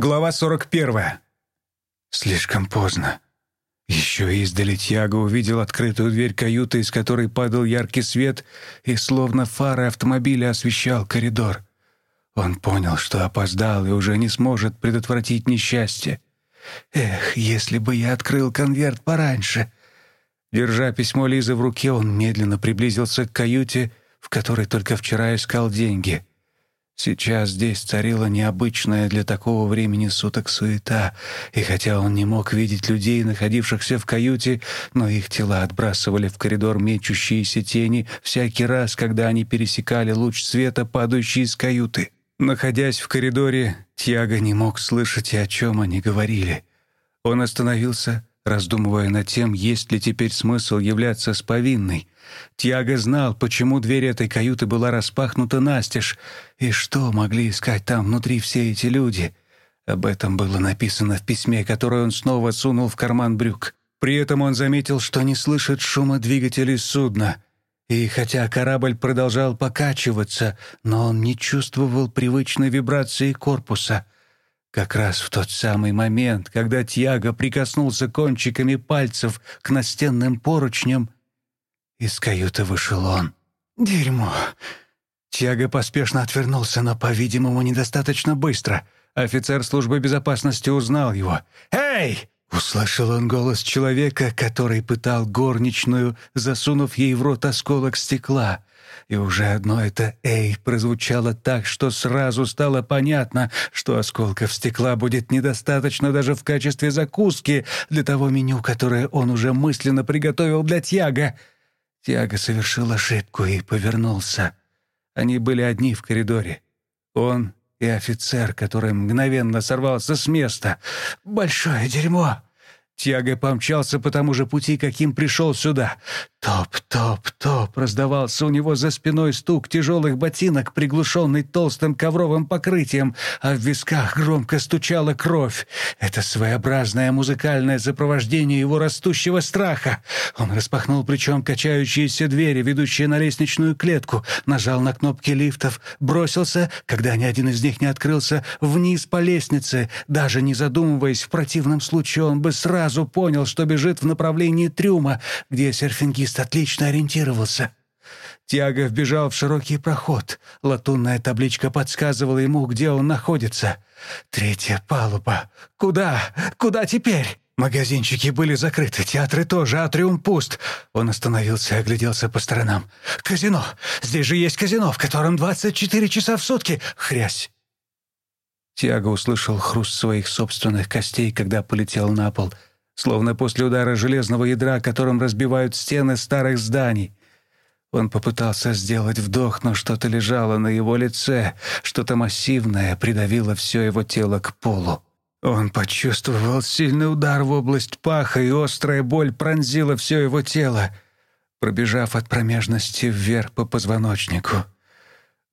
Глава 41. Слишком поздно. Еще издали Тьяго увидел открытую дверь каюты, из которой падал яркий свет и словно фары автомобиля освещал коридор. Он понял, что опоздал и уже не сможет предотвратить несчастье. Эх, если бы я открыл конверт пораньше. Держа письмо Лизы в руке, он медленно приблизился к каюте, в которой только вчера искал деньги. Сейчас здесь царила необычная для такого времени суток суета, и хотя он не мог видеть людей, находившихся в каюте, но их тела отбрасывали в коридор мечущиеся тени всякий раз, когда они пересекали луч света, падающий из каюты. Находясь в коридоре, Тьяго не мог слышать о чем они говорили. Он остановился, раздумывая над тем, есть ли теперь смысл являться с повинной. Тьяго знал, почему дверь этой каюты была распахнута настежь, и что могли искать там внутри все эти люди. Об этом было написано в письме, которое он снова сунул в карман брюк. При этом он заметил, что не слышит шума двигателей судна. И хотя корабль продолжал покачиваться, но он не чувствовал привычной вибрации корпуса — как раз в тот самый момент, когда Тьяго прикоснулся кончиками пальцев к настенным поручням, из каюты вышел он. «Дерьмо!» Тьяго поспешно отвернулся, но, по-видимому, недостаточно быстро. Офицер службы безопасности узнал его. «Эй!» — услышал он голос человека, который пытал горничную, засунув ей в рот осколок стекла. И уже одно это «эй» прозвучало так, что сразу стало понятно, что осколков стекла будет недостаточно даже в качестве закуски для того меню, которое он уже мысленно приготовил для Тьяга. Тьяго совершил ошибку и повернулся. Они были одни в коридоре. Он и офицер, который мгновенно сорвался с места. «Большое дерьмо!» Тяга помчался по тому же пути, каким пришел сюда. Топ, топ, топ, раздавался у него за спиной стук тяжелых ботинок, приглушенный толстым ковровым покрытием, а в висках громко стучала кровь. Это своеобразное музыкальное сопровождение его растущего страха. Он распахнул плечом качающиеся двери, ведущие на лестничную клетку, нажал на кнопки лифтов, бросился, когда ни один из них не открылся, вниз по лестнице, даже не задумываясь, в противном случае он бы сразу понял, что бежит в направлении трюма, где серфингист отлично ориентировался. Тиаго вбежал в широкий проход. Латунная табличка подсказывала ему, где он находится. Третья палуба. Куда? Куда теперь? Магазинчики были закрыты, театры тоже, атриум пуст. Он остановился и огляделся по сторонам. «Казино! Здесь же есть казино, в котором 24 часа в сутки!» Хрясь! Тиаго услышал хруст своих собственных костей, когда полетел на пол — словно после удара железного ядра, которым разбивают стены старых зданий. Он попытался сделать вдох, но что-то лежало на его лице, что-то массивное придавило все его тело к полу. Он почувствовал сильный удар в область паха, и острая боль пронзила все его тело, пробежав от промежности вверх по позвоночнику.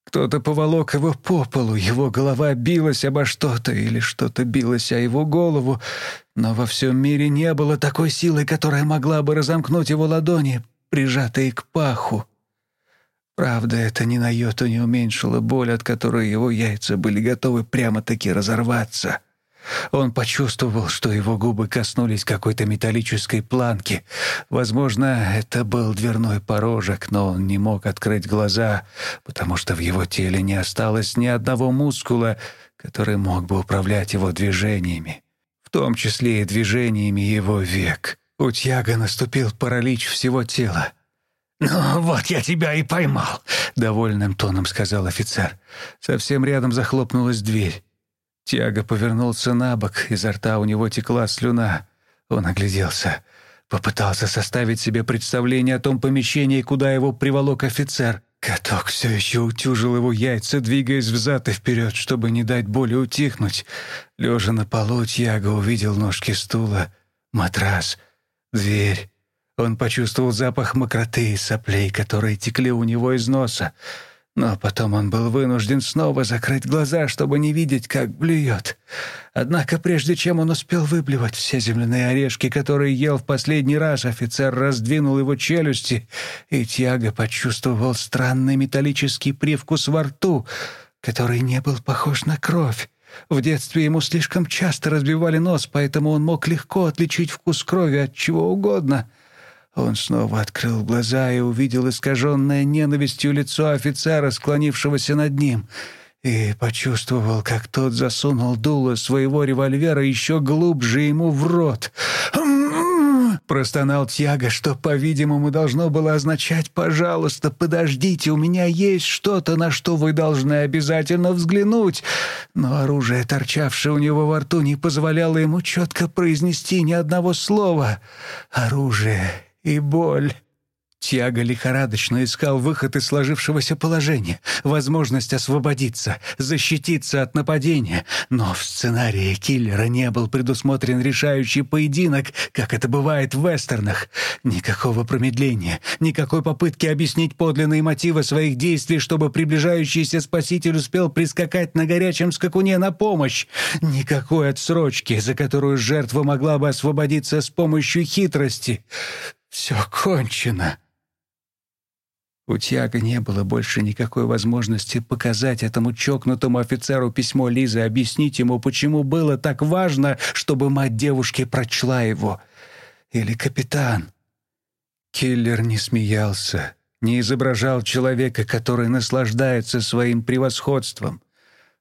Кто-то поволок его по полу, его голова билась обо что-то, или что-то билось о его голову, но во всем мире не было такой силы, которая могла бы разомкнуть его ладони, прижатые к паху. Правда, это ни на йоту не уменьшило боль, от которой его яйца были готовы прямо-таки разорваться. Он почувствовал, что его губы коснулись какой-то металлической планки. Возможно, это был дверной порожек, но он не мог открыть глаза, потому что в его теле не осталось ни одного мускула, который мог бы управлять его движениями, в том числе и движениями его век. У Тьяга наступил паралич всего тела. «Ну, вот я тебя и поймал», — довольным тоном сказал офицер. Совсем рядом захлопнулась дверь. Тяга повернулся на бок, изо рта у него текла слюна. Он огляделся. Попытался составить себе представление о том помещении, куда его приволок офицер. Каток все еще утюжил его яйца, двигаясь взад и вперед, чтобы не дать боли утихнуть. Лежа на полу, Тьяго увидел ножки стула, матрас, дверь. Он почувствовал запах мокроты и соплей, которые текли у него из носа. Но потом он был вынужден снова закрыть глаза, чтобы не видеть, как блюет. Однако прежде чем он успел выблевать все земляные орешки, которые ел в последний раз, офицер раздвинул его челюсти, и Тьяго почувствовал странный металлический привкус во рту, который не был похож на кровь. В детстве ему слишком часто разбивали нос, поэтому он мог легко отличить вкус крови от чего угодно. Он снова открыл глаза и увидел искаженное ненавистью лицо офицера, склонившегося над ним, и почувствовал, как тот засунул дуло своего револьвера еще глубже ему в рот. Простонал Тьяго, что, по-видимому, должно было означать «пожалуйста, подождите, у меня есть что-то, на что вы должны обязательно взглянуть». Но оружие, торчавшее у него во рту, не позволяло ему четко произнести ни одного слова. Оружие и боль. Тиаго лихорадочно искал выход из сложившегося положения, возможность освободиться, защититься от нападения, но в сценарии киллера не был предусмотрен решающий поединок, как это бывает в вестернах. Никакого промедления, никакой попытки объяснить подлинные мотивы своих действий, чтобы приближающийся спаситель успел прискакать на горячем скакуне на помощь. Никакой отсрочки, за которую жертва могла бы освободиться с помощью хитрости. Все кончено. У Тиаго не было больше никакой возможности показать этому чокнутому офицеру письмо Лизы, объяснить ему, почему было так важно, чтобы мать девушки прочла его. Или капитан. Киллер не смеялся, не изображал человека, который наслаждается своим превосходством.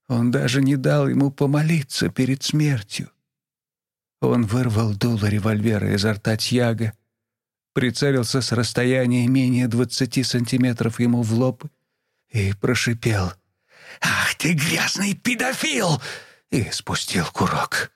Он даже не дал ему помолиться перед смертью. Он вырвал дуло револьвера изо рта Тьяга, прицелился с расстояния менее двадцати сантиметров ему в лоб и прошипел «Ах ты грязный педофил!» и спустил курок.